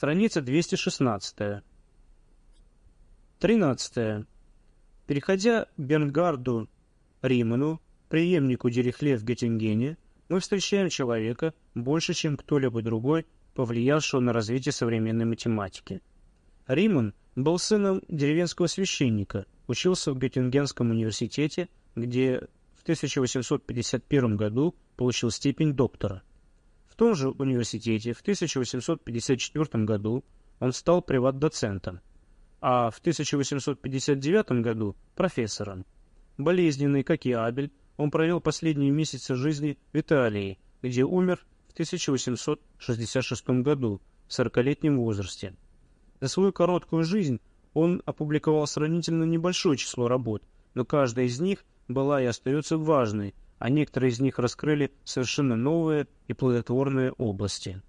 Страница 216. 13. Переходя Бернгарду Риману, преемнику Дирихле в Геттингене, мы встречаем человека, больше чем кто-либо другой, повлиявшего на развитие современной математики. Риман был сыном деревенского священника, учился в Геттингенском университете, где в 1851 году получил степень доктора. Том же университете в 1854 году он стал приват-доцентом, а в 1859 году – профессором. Болезненный, как и Абель, он провел последние месяцы жизни в Италии, где умер в 1866 году в 40-летнем возрасте. За свою короткую жизнь он опубликовал сравнительно небольшое число работ, но каждая из них была и остается важной, а некоторые из них раскрыли совершенно новые и плодотворные области.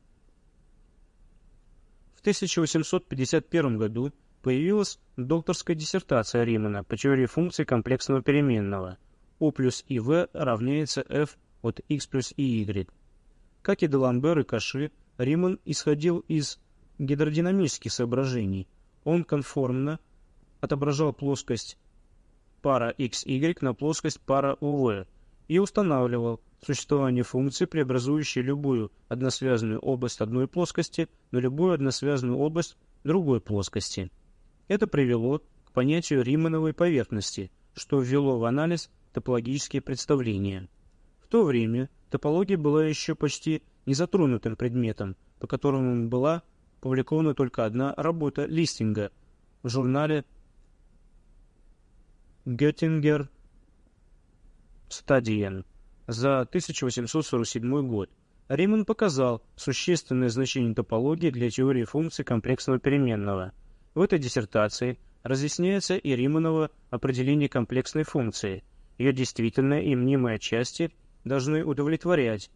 В 1851 году появилась докторская диссертация Римана по теории функций комплексного переменного O плюс ИВ равняется f от x плюс y. Как и Деламбер и Каши, Риман исходил из гидродинамических соображений. Он конформно отображал плоскость пара xy на плоскость пара uv и устанавливал существование функции, преобразующей любую односвязанную область одной плоскости на любую односвязанную область другой плоскости. Это привело к понятию Римановой поверхности, что ввело в анализ топологические представления. В то время топология была еще почти незатронутым предметом, по которому была опубликована только одна работа Листинга в журнале Göttinger Stadien за 1847 год. Риман показал существенное значение топологии для теории функций комплексного переменного. В этой диссертации разъясняется и Риманово определение комплексной функции. Ее действительная и мнимая части должны удовлетворять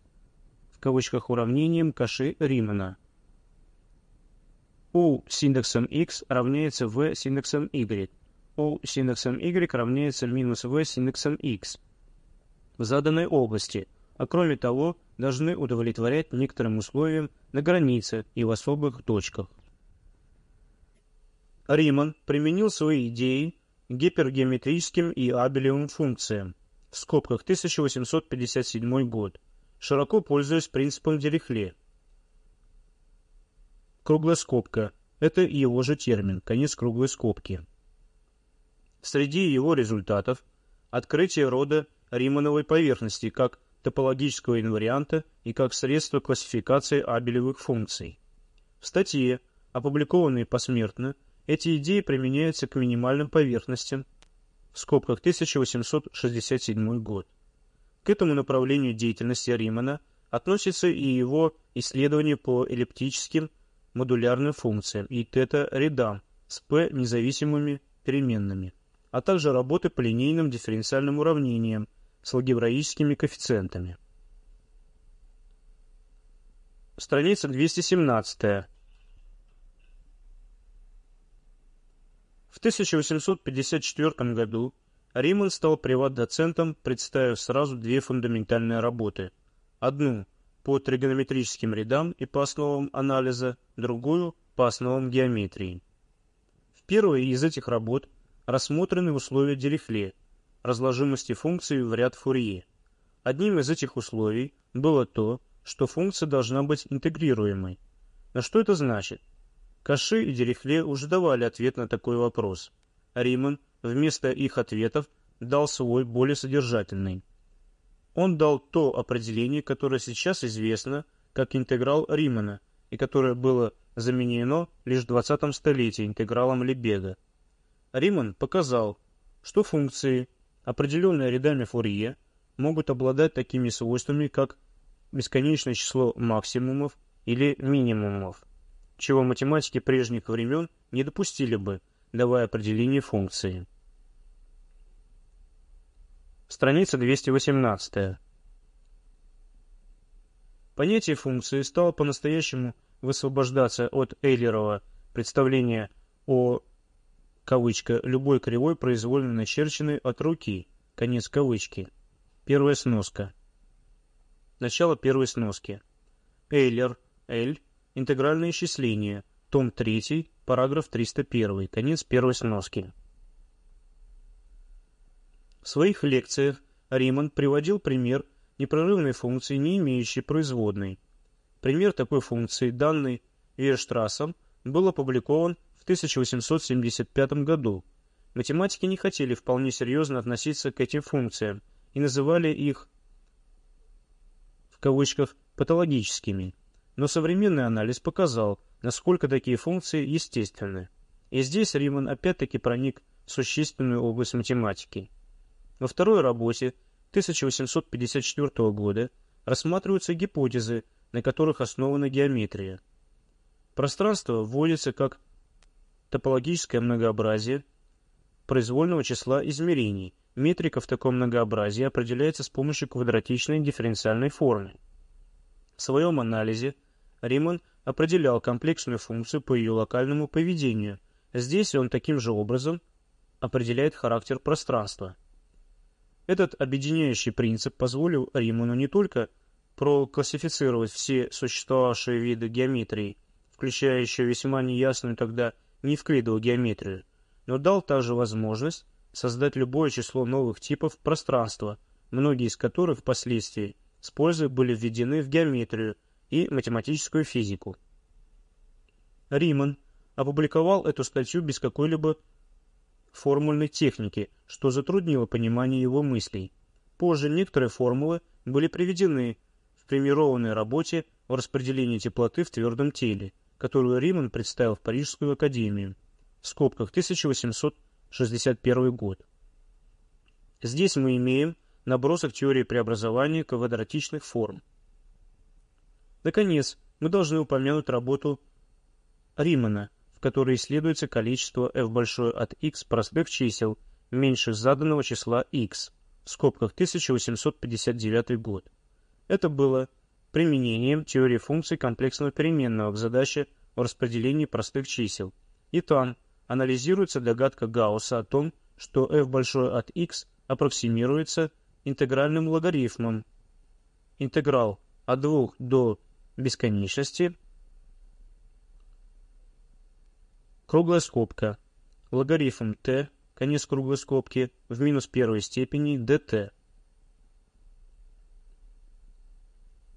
в кавычках уравнением Каши Римана. U с индексом x равняется v с индексом y. U с индексом y равняется минус v с индексом x в заданной области, а кроме того должны удовлетворять некоторым условиям на границе и в особых точках. Риман применил свои идеи гипергеометрическим и абелевым функциям, в скобках 1857 год, широко пользуясь принципом Дирихле – Круглая скобка – это его же термин, конец круглой скобки. Среди его результатов – открытие рода Римановой поверхности как топологического инварианта и как средство классификации абелевых функций. В статье, опубликованной посмертно, эти идеи применяются к минимальным поверхностям, в скобках 1867 год. К этому направлению деятельности Римана относится и его исследования по эллиптическим модулярным функциям и тета-рядам с p независимыми переменными, а также работы по линейным дифференциальным уравнениям с алгебраическими коэффициентами. Страница 217. В 1854 году Риман стал приват-доцентом, представив сразу две фундаментальные работы. Одну по тригонометрическим рядам и по основам анализа, другую по основам геометрии. В первой из этих работ рассмотрены условия Дирихле, разложимости функций в ряд Фурье. Одним из этих условий было то, что функция должна быть интегрируемой. Но что это значит? Каши и Дирихле уже давали ответ на такой вопрос. Риман вместо их ответов дал свой более содержательный. Он дал то определение, которое сейчас известно как интеграл Римана и которое было заменено лишь в 20 столетии интегралом Лебега. Риман показал, что функции, определенные рядами Фурье, могут обладать такими свойствами, как бесконечное число максимумов или минимумов, чего математики прежних времен не допустили бы, давая определение функции. Страница 218. Понятие функции стало по-настоящему высвобождаться от Эйлерова представления о кавычка любой кривой произвольно начерченной от руки. Конец кавычки. Первая сноска. Начало первой сноски. Эйлер L интегральное исчисление. Том 3, параграф 301, конец первой сноски. В своих лекциях Риман приводил пример непрерывной функции, не имеющей производной. Пример такой функции, данный Вирштрассом, был опубликован 1875 году. Математики не хотели вполне серьезно относиться к этим функциям и называли их в кавычках патологическими. Но современный анализ показал, насколько такие функции естественны. И здесь Риман опять-таки проник в существенную область математики. Во второй работе 1854 года рассматриваются гипотезы, на которых основана геометрия. Пространство вводится как топологическое многообразие произвольного числа измерений. Метрика в таком многообразии определяется с помощью квадратичной дифференциальной формы. В своем анализе Риман определял комплексную функцию по ее локальному поведению. Здесь он таким же образом определяет характер пространства. Этот объединяющий принцип позволил Риману не только проклассифицировать все существовавшие виды геометрии, включая еще весьма неясную тогда неевклидовую геометрию, но дал также возможность создать любое число новых типов пространства, многие из которых впоследствии с пользой были введены в геометрию и математическую физику. Риман опубликовал эту статью без какой-либо формульной техники, что затруднило понимание его мыслей. Позже некоторые формулы были приведены в премированной работе о распределении теплоты в твердом теле, которую Риман представил в Парижскую академию, в скобках 1861 год. Здесь мы имеем набросок теории преобразования квадратичных форм. Наконец, мы должны упомянуть работу Римана которой исследуется количество f большое от x простых чисел меньше заданного числа x, в скобках 1859 год. Это было применением теории функций комплексного переменного к задаче о распределении простых чисел. И там анализируется догадка Гаусса о том, что f большое от x аппроксимируется интегральным логарифмом. Интеграл от 2 до бесконечности Круглая скобка. Логарифм t, конец круглой скобки, в минус первой степени dt.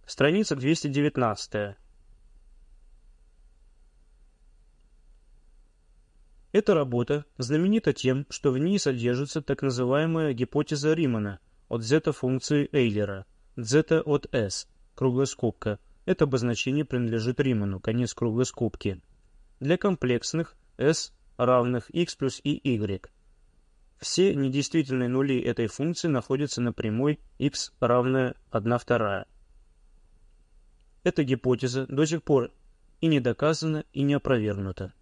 Страница 219. Эта работа знаменита тем, что в ней содержится так называемая гипотеза Римана от зета-функции Эйлера, z от s, круглая скобка. Это обозначение принадлежит Риману, конец круглой скобки. Для комплексных s равных x плюс и y. Все недействительные нули этой функции находятся на прямой x равная 1 вторая. Эта гипотеза до сих пор и не доказана, и не опровергнута.